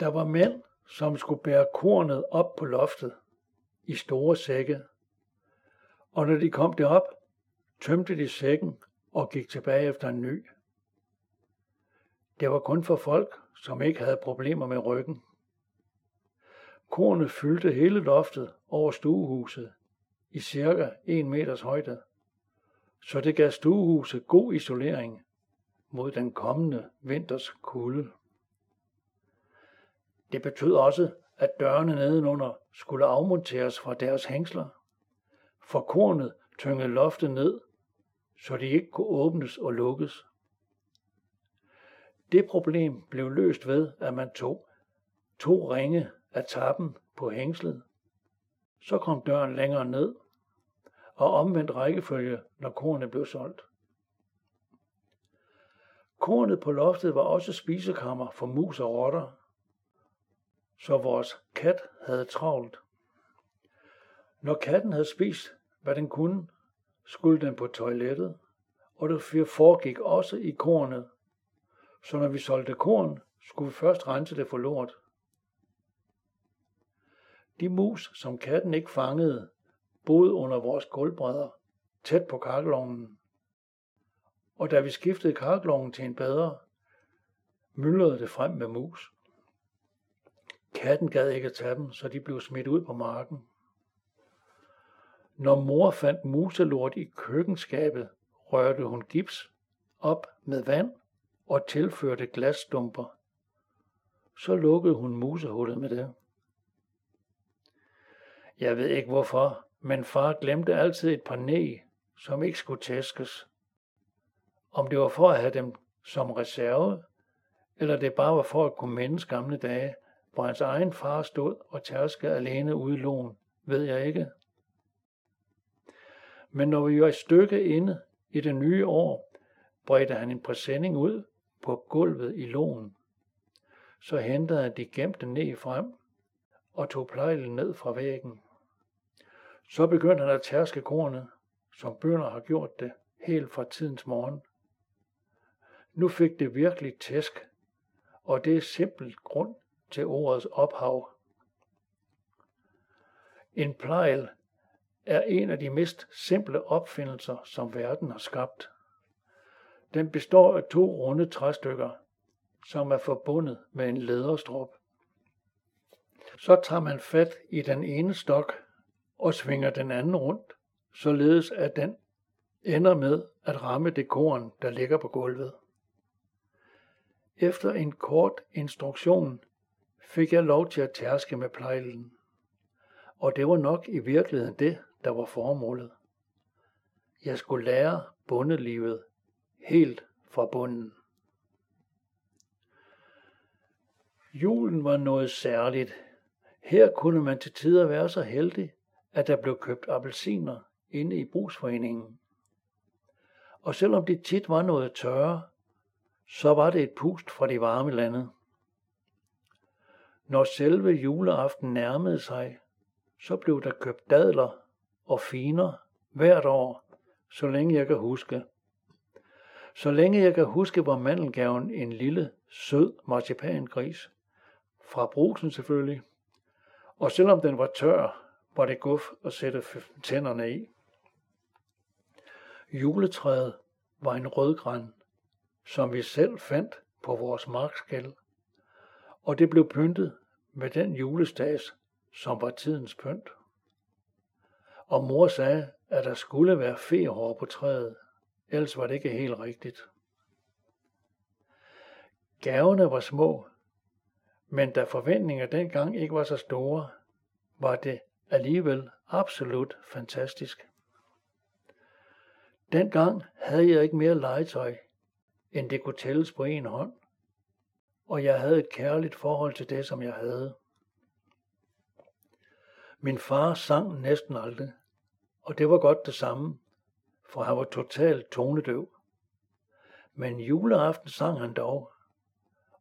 Der var mænd, som skulle bære kornet op på loftet i store sække. Og når de kom derop, tømte de sækken og gik tilbage efter en ny. Det var kun for folk, som ikke havde problemer med ryggen. Kornet fyldte hele loftet over stuehuset i cirka 1 meters højde, så det gav stuehuset god isolering mod den kommende vinters kulde. Det betød også, at dørene nedenunder skulle afmonteres fra deres hængsler, for kornet tyngede loftet ned, så de ikke kunne åbnes og lukkes. Det problem blev løst ved, at man tog to ringe af tappen på hængslet. Så kom døren længere ned, og omvendt rækkefølge, når kornet blev solgt. Kornet på loftet var også spisekammer for mus og rotter, så vores kat havde travlt. Når katten havde spist, hvad den kunne, skulle den på toilettet, og det foregik også i kornet. Så når vi solgte korn, skulle vi først rense det for lort. De mus, som katten ikke fangede, boede under vores gulvbrædder, tæt på kakkelovnen. Og da vi skiftede kakkelovnen til en bedre, myldrede det frem med mus. Katten gad ikke at tage dem, så de blev smidt ud på marken. Når mor fandt muselort i køkkenskabet, rørte hun gips op med vand og tilførte glasstumper. Så lukkede hun musehullet med det. Jeg ved ikke hvorfor, men far glemte altid et par næ, som ikke skulle tæskes. Om det var for at have dem som reserve, eller det bare var for at kunne mindes gamle dage, hvor hans egen far stod og tærskede alene ude i lån, ved jeg ikke. Men når vi var et stykke inde i det nye år, bredte han en præsending ud på gulvet i lån. Så hentede han de gemte ned frem og tog plejlen ned fra væggen. Så begyndte han at tærske kornet, som bønder har gjort det helt fra tidens morgen. Nu fik det virkelig tæsk, og det er simpelt grund til ordets ophav. En plejl er en af de mest simple opfindelser, som verden har skabt. Den består af to runde træstykker, som er forbundet med en læderstrop. Så tager man fat i den ene stok og svinger den anden rundt, således at den ender med at ramme det korn, der ligger på gulvet. Efter en kort instruktion fik jeg lov til at tærske med plejlen. Og det var nok i virkeligheden det, der var formålet. Jeg skulle lære bundelivet helt fra bunden. Julen var noget særligt. Her kunne man til tider være så heldig, at der blev købt appelsiner inde i brugsforeningen. Og selvom det tit var noget tørre, så var det et pust fra de varme lande. Når selve juleaften nærmede sig, så blev der købt dadler og finer hvert år, så længe jeg kan huske. Så længe jeg kan huske, var mandelgaven en lille, sød marcipangris. Fra brusen selvfølgelig. Og selvom den var tør, var det guf at sætte tænderne i. Juletræet var en rødgran, som vi selv fandt på vores markskæld, og det blev pyntet med den julestads, som var tidens pynt. Og mor sagde, at der skulle være fehår på træet, ellers var det ikke helt rigtigt. Gaverne var små, men da forventninger dengang ikke var så store, var det alligevel absolut fantastisk. Dengang havde jeg ikke mere legetøj, end det kunne tælles på en hånd, og jeg havde et kærligt forhold til det, som jeg havde. Min far sang næsten aldrig, og det var godt det samme, for han var totalt tonedøv. Men juleaften sang han dog,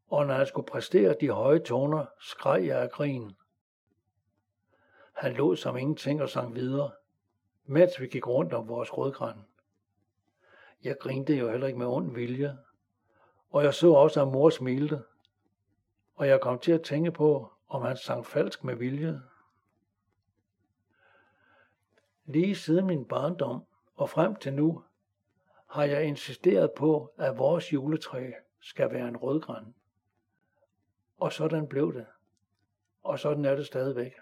og når han skulle præstere de høje toner, skreg jeg af grin. Han lå som ingenting og sang videre, mens vi gik rundt om vores rødgræn. Jeg grinte jo heller ikke med ond vilje, og jeg så også, at mor smilte og jeg kom til at tænke på, om han sang falsk med vilje. Lige siden min barndom og frem til nu, har jeg insisteret på, at vores juletræ skal være en rødgræn. Og sådan blev det. Og sådan er det stadigvæk.